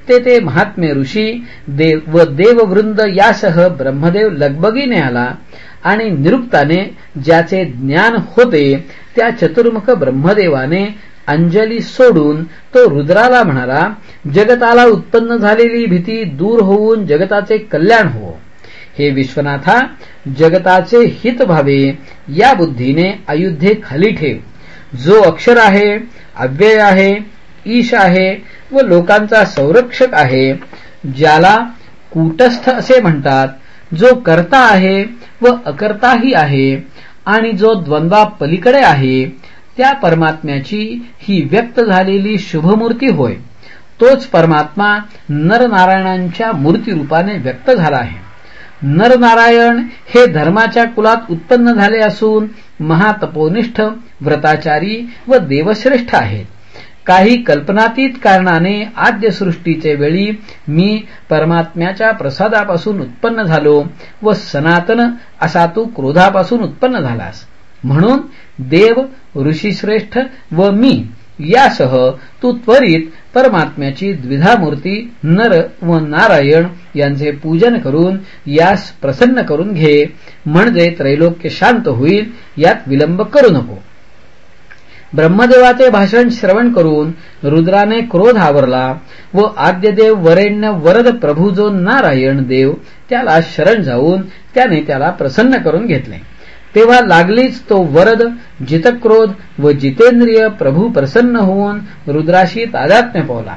ते ते महात्मे ऋषी देव व देववृंद यासह ब्रह्मदेव लगबगीने आला आणि निरुक्ताने ज्याचे ज्ञान होते त्या चतुर्मुख ब्रह्मदेवाने अंजली सोडून तो रुद्राला म्हणाला जगताला उत्पन्न झालेली भीती दूर होऊन जगताचे कल्याण हो. हे विश्वनाथा जगताचे हित व्हावे या बुद्धीने अयोध्ये खाली ठेव. जो अक्षर आहे अव्यय आहे ईश आहे व लोकांचा संरक्षक आहे ज्याला कूटस्थ असे म्हणतात जो करता आहे व अकर्ताही आहे आणि जो द्वंद्वा पलीकडे आहे त्या परमात्म्याची ही व्यक्त झालेली शुभमूर्ती होय. तोच परमात्मा नरनारायणांच्या मूर्तीरूपाने व्यक्त झाला आहे. नरनारायण हे धर्माच्या कुलात उत्पन्न झाले असून महातपोनिष्ठ व्रताचारी व देवश्रेष्ठ आहेत. काही कल्पनातीत कारणाने आद्य सृष्टीचे वेळी मी परमात्म्याच्या प्रसादापासून उत्पन्न झालो व सनातन असा तू क्रोधापासून उत्पन्न झालास. म्हणून देव ऋषीश्रेष्ठ व मी यासह तू त्वरित परमात्म्याची द्विधा मूर्ती नर व नारायण यांचे पूजन करून यास प्रसन्न करून घे. म्हणजे त्रैलोक्य शांत होईल यात विलंब करू नको. ब्रह्मदेवाचे भाषण श्रवण करून रुद्राने क्रोध आवरला व आद्यदेव वरेण्य वरद प्रभू जो नारायण देव त्याला शरण जाऊन त्याने त्याला प्रसन्न करून घेतले. तेव्हा लागलीच तो वरद जितक्रोध व जितेंद्रिय प्रभू प्रसन्न होऊन रुद्राशी तादात्म्य पावला.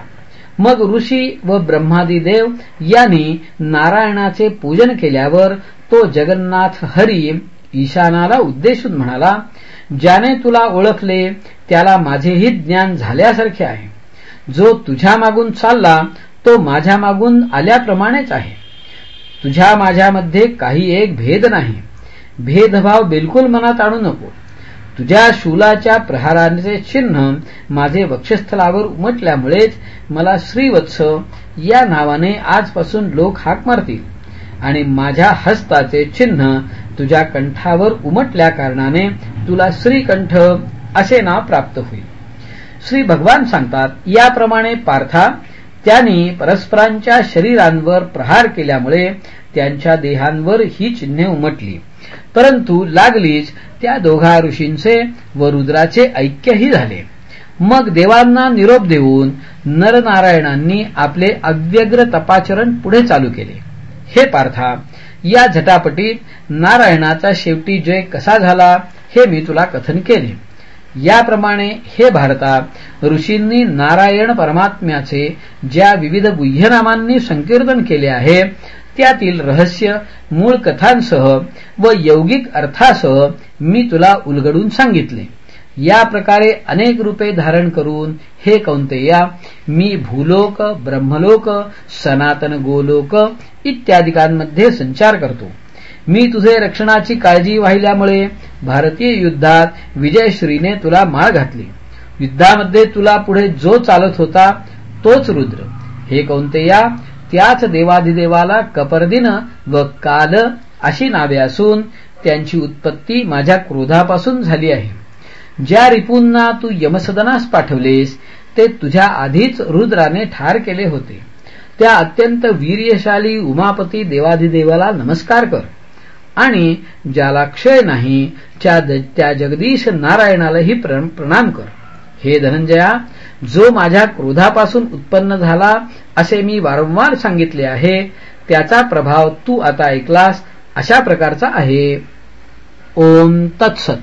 मग ऋषी व ब्रह्मादी देव यांनी नारायणाचे पूजन केल्यावर तो जगन्नाथ हरी ईशानाला उद्देशून म्हणाला ज्याने तुला ओळखले त्याला माझेही ज्ञान झाल्यासारखे आहे. जो तुझ्या मागून चालला तो माझ्या मागून आल्याप्रमाणेच आहे. तुझ्या माझ्यामध्ये काही एक भेद नाही. भेदभाव बिलकुल मनात आणू नको. तुझ्या शूलाच्या प्रहाराचे चिन्ह माझे वक्षस्थलावर उमटल्यामुळेच मला श्रीवत्स या नावाने आजपासून लोक हाक मारतील आणि माझ्या हस्ताचे चिन्ह तुझ्या कंठावर उमटल्या कारणाने तुला श्रीकंठ असे नाव प्राप्त होईल. श्री भगवान सांगतात याप्रमाणे पार्था त्यांनी परस्परांच्या शरीरांवर प्रहार केल्यामुळे त्यांच्या देहांवर ही चिन्हे उमटली. परंतु लागलीच त्या दोघा ऋषींचे व रुद्राचे ऐक्यही झाले. मग देवांना निरोप देऊन नरनारायणांनी आपले अव्यग्र तपाचरण पुढे चालू केले. हे पार्था या झटापटीत नारायणाचा शेवटी जय कसा झाला हे मी तुला कथन केले. याप्रमाणे हे भारता ऋषींनी नारायण परमात्म्याचे ज्या विविध गुह्यनामांनी संकीर्तन केले आहे त्यातील रहस्य मूळ कथांसह व यौगिक अर्थासह मी तुला उलगडून सांगितले. या प्रकारे अनेक रूपे धारण करून हे कौंतेया मी भूलोक ब्रह्मलोक सनातन गोलोक इत्यादिकांमध्ये संचार करतो. मी तुझे रक्षणाची काळजी वाहिल्यामुळे भारतीय युद्धात विजयश्रीने तुला माळ घातली. युद्धामध्ये तुला पुढे जो चालत होता तोच रुद्र. हे कौंतेया त्याच देवाधिदेवाला कपर्दिन व काल अशी नावे असून त्यांची उत्पत्ती माझ्या क्रोधापासून झाली आहे. ज्या रिपूंना तू यमसदनास पाठवलेस ते तुझ्या आधीच रुद्राने ठार केले होते. त्या अत्यंत वीर्यशाली उमापती देवाधिदेवाला नमस्कार कर. आणि ज्याला क्षय नाही त्या जगदीश नारायणालाही प्रणाम कर. हे धनंजया जो माझ्या क्रोधापासून उत्पन्न झाला असे मी वारंवार सांगितले आहे त्याचा प्रभाव तू आता ऐकलास अशा प्रकारचा आहे. ओम तत्सत.